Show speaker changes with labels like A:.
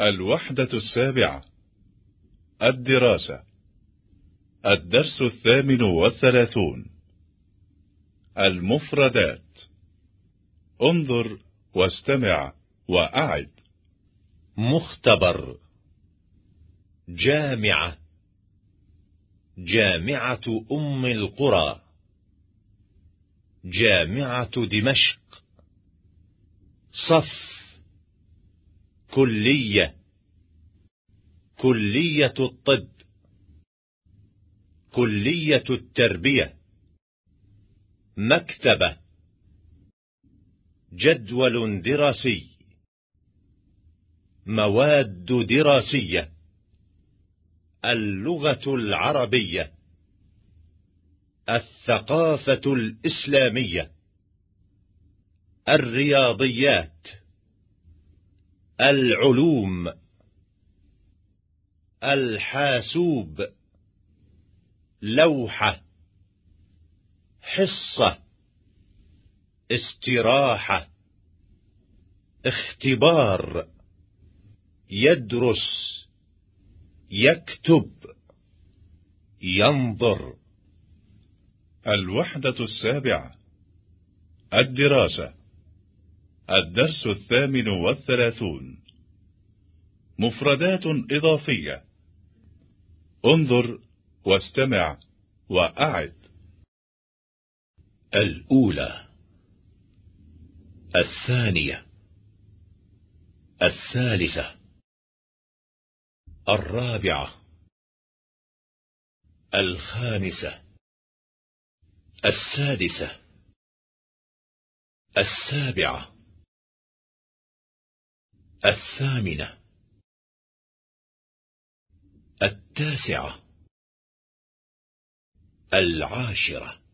A: الوحدة السابعة. الدراسة. الدرس الثامن والثلاثون. المفردات. انظر واستمع وأعد.
B: مختبر. جامعة. جامعة أم القرى. جامعة دمشق. صف. كلية. كلية الطب. كلية التربية. مكتبة. جدول دراسي. مواد دراسية. اللغة العربية. الثقافة الإسلامية. الرياضيات. العلوم الحاسوب لوحة حصة استراحة اختبار يدرس يكتب ينظر.
A: الوحدة السابعة الدراسة. الدرس الثامن والثلاثون. مفردات إضافية. انظر واستمع وأعد.
B: الأولى. الثانية. الثالثة. الرابعة. الخامسة. السادسة. السابعة. الثامنة. التاسعة. العاشرة.